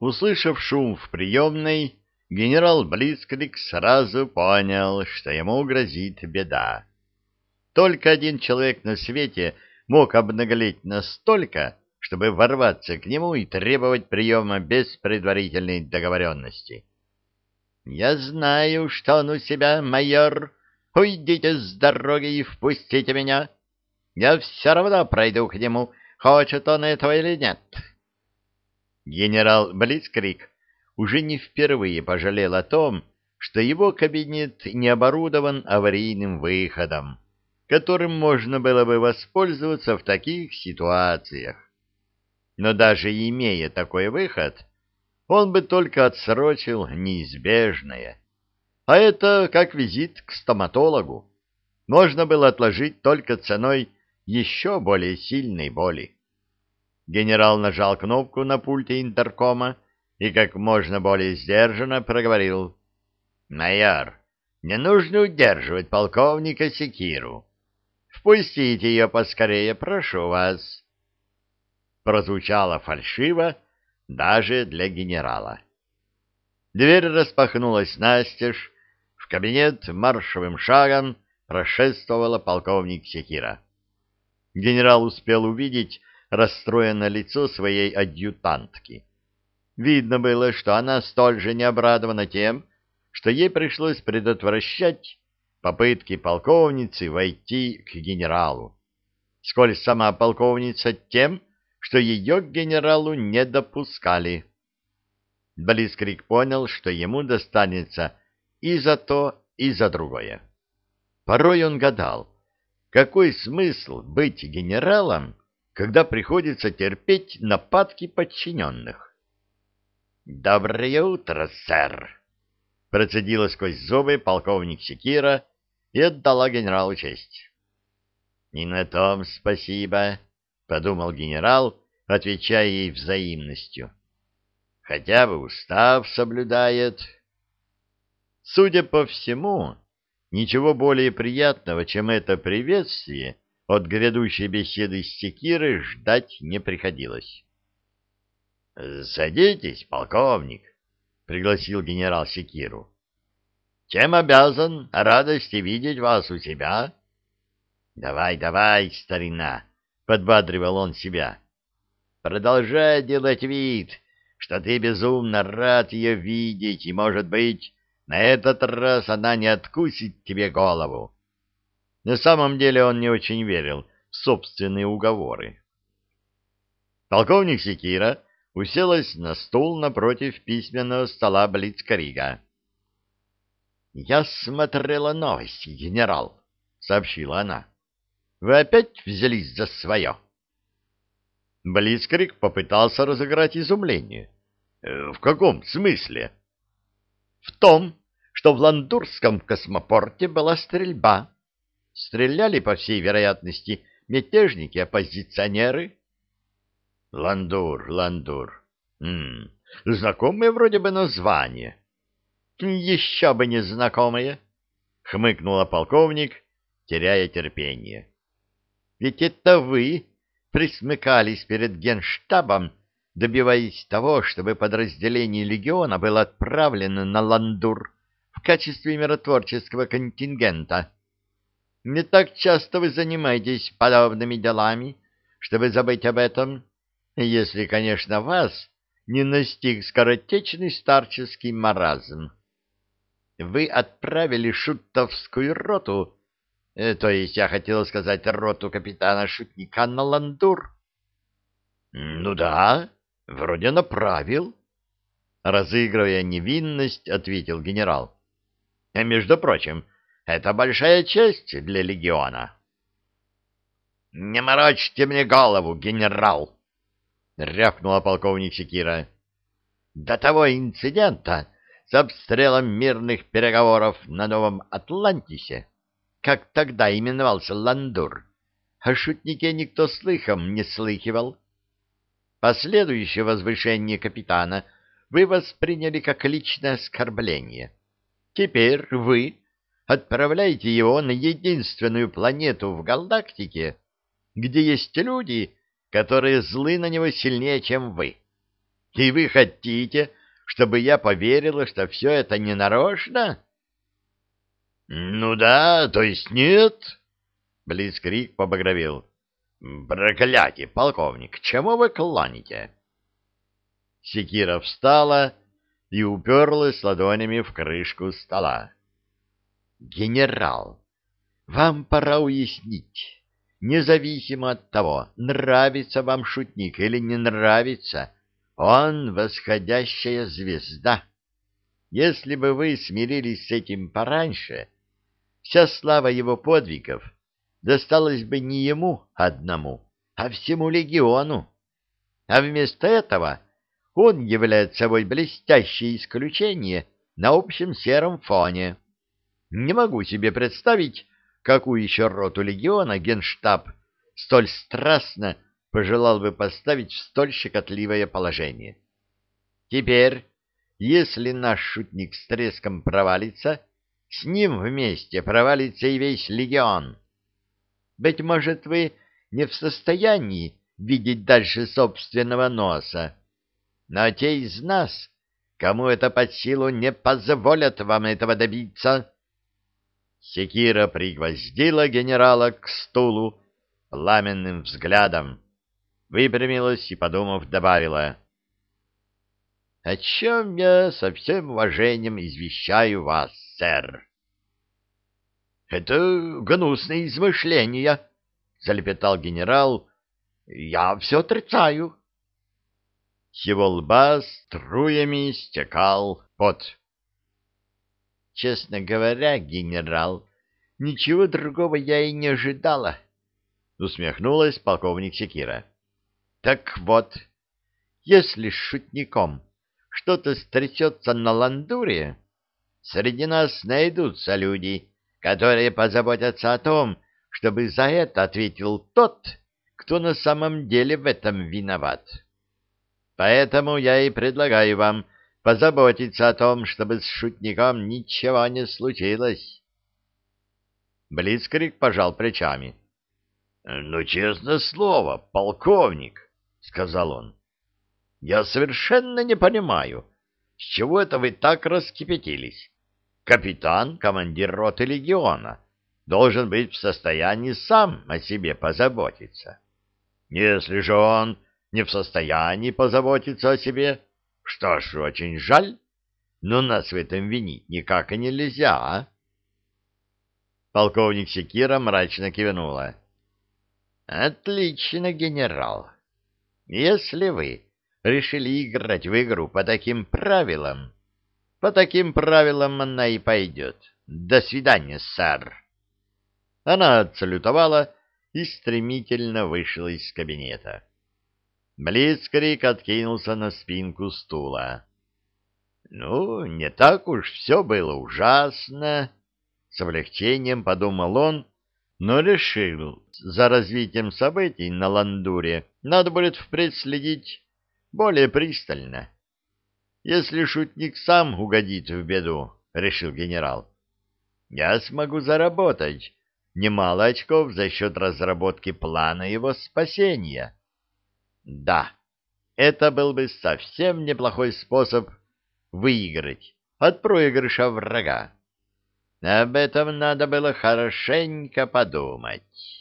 Услышав шум в приемной, генерал Блицкрик сразу понял, что ему грозит беда. Только один человек на свете мог обнаглеть настолько, чтобы ворваться к нему и требовать приема без предварительной договоренности. «Я знаю, что он у себя, майор. Уйдите с дороги и впустите меня. Я все равно пройду к нему, хочет он этого или нет». Генерал Блицкрик уже не впервые пожалел о том, что его кабинет не оборудован аварийным выходом, которым можно было бы воспользоваться в таких ситуациях. Но даже имея такой выход, он бы только отсрочил неизбежное. А это как визит к стоматологу. Можно было отложить только ценой еще более сильной боли. Генерал нажал кнопку на пульте интеркома и как можно более сдержанно проговорил. «Майор, не нужно удерживать полковника Секиру. Впустите ее поскорее, прошу вас». Прозвучало фальшиво даже для генерала. Дверь распахнулась настежь, в кабинет маршевым шагом прошествовала полковник Секира. Генерал успел увидеть расстроенное лицо своей адъютантки. Видно было, что она столь же не обрадована тем, что ей пришлось предотвращать попытки полковницы войти к генералу, сколь сама полковница тем, что ее к генералу не допускали. Блицкрик понял, что ему достанется и за то, и за другое. Порой он гадал, какой смысл быть генералом, когда приходится терпеть нападки подчиненных. «Доброе утро, сэр!» Процедила сквозь зубы полковник Секира и отдала генералу честь. «И на том спасибо», — подумал генерал, отвечая ей взаимностью. «Хотя бы устав соблюдает». Судя по всему, ничего более приятного, чем это приветствие, от грядущей беседы с Секирой ждать не приходилось. — Садитесь, полковник, — пригласил генерал Секиру. — Чем обязан радости видеть вас у себя? — Давай, давай, старина, — подбадривал он себя. — Продолжай делать вид, что ты безумно рад ее видеть, и, может быть, на этот раз она не откусит тебе голову. На самом деле он не очень верил в собственные уговоры. Полковник Секира уселась на стул напротив письменного стола Блицкрига. — Я смотрела новости, генерал, — сообщила она. — Вы опять взялись за свое? Блицкрик попытался разыграть изумление. «Э, — В каком смысле? — В том, что в Ландурском космопорте была стрельба Стреляли, по всей вероятности, мятежники-оппозиционеры. Ландур, Ландур. М -м, знакомое вроде бы название. Еще бы не знакомое, хмыкнула полковник, теряя терпение. Ведь это вы присмыкались перед генштабом, добиваясь того, чтобы подразделение легиона было отправлено на Ландур в качестве миротворческого контингента. Не так часто вы занимаетесь подобными делами, чтобы забыть об этом, если, конечно, вас не настиг скоротечный старческий маразм. Вы отправили шутовскую роту, э, то есть я хотел сказать роту капитана-шутника на Ландур. — Ну да, вроде направил. Разыгрывая невинность, ответил генерал. — между прочим, это большая честь для легиона. — Не морочьте мне голову, генерал! — рявкнула полковник Секира. — До того инцидента с обстрелом мирных переговоров на Новом Атлантисе, как тогда именовался Ландур, о шутнике никто слыхом не слыхивал. Последующее возвышение капитана вы восприняли как личное оскорбление. Теперь вы отправляйте его на единственную планету в галактике, где есть люди, которые злы на него сильнее, чем вы. И вы хотите, чтобы я поверила, что все это не нарочно? — Ну да, то есть нет. Блицкрик побагровел. — Проклятие, полковник, чему вы клоните? Секира встала и уперлась ладонями в крышку стола. — Генерал, вам пора уяснить, независимо от того, нравится вам шутник или не нравится, он восходящая звезда. Если бы вы смирились с этим пораньше, вся слава его подвигов досталась бы не ему одному, а всему легиону. А вместо этого он является собой блестящее исключение на общем сером фоне. Не могу себе представить, какую еще роту легиона генштаб столь страстно пожелал бы поставить в столь щекотливое положение. Теперь, если наш шутник с треском провалится, с ним вместе провалится и весь легион. Быть может, вы не в состоянии видеть дальше собственного носа, но те из нас, кому это под силу, не позволят вам этого добиться. Секира пригвоздила генерала к стулу пламенным взглядом выпрямилась и, подумав, добавила. — О чем я со всем уважением извещаю вас, сэр? — Это гнусные измышления, — залепетал генерал. — Я все отрицаю. С его лба струями стекал пот. — Честно говоря, генерал, ничего другого я и не ожидала, — усмехнулась полковник Секира. — так вот, если шутником что-то стрясется на ландуре, среди нас найдутся люди, которые позаботятся о том, чтобы за это ответил тот, кто на самом деле в этом виноват. Поэтому я и предлагаю вам позаботиться о том, чтобы с шутником ничего не случилось. Блицкрик пожал плечами. — Ну, честное слово, полковник, — сказал он. — Я совершенно не понимаю, с чего это вы так раскипятились. Капитан, командир роты легиона, должен быть в состоянии сам о себе позаботиться. Если же он не в состоянии позаботиться о себе, что ж, очень жаль, но нас в этом винить никак и нельзя, а? Полковник Секира мрачно кивнула. — Отлично, генерал. Если вы решили играть в игру по таким правилам, по таким правилам она и пойдет. До свидания, сэр. Она отсалютовала и стремительно вышла из кабинета. Блицкрик откинулся на спинку стула. «Ну, не так уж все было ужасно», — с облегчением подумал он, но решил, за развитием событий на Ландуре надо будет впредь следить более пристально. Если шутник сам угодит в беду, — решил генерал, — я смогу заработать немало очков за счет разработки плана его спасения. Да, это был бы совсем неплохой способ выиграть от проигрыша врага. Об этом надо было хорошенько подумать.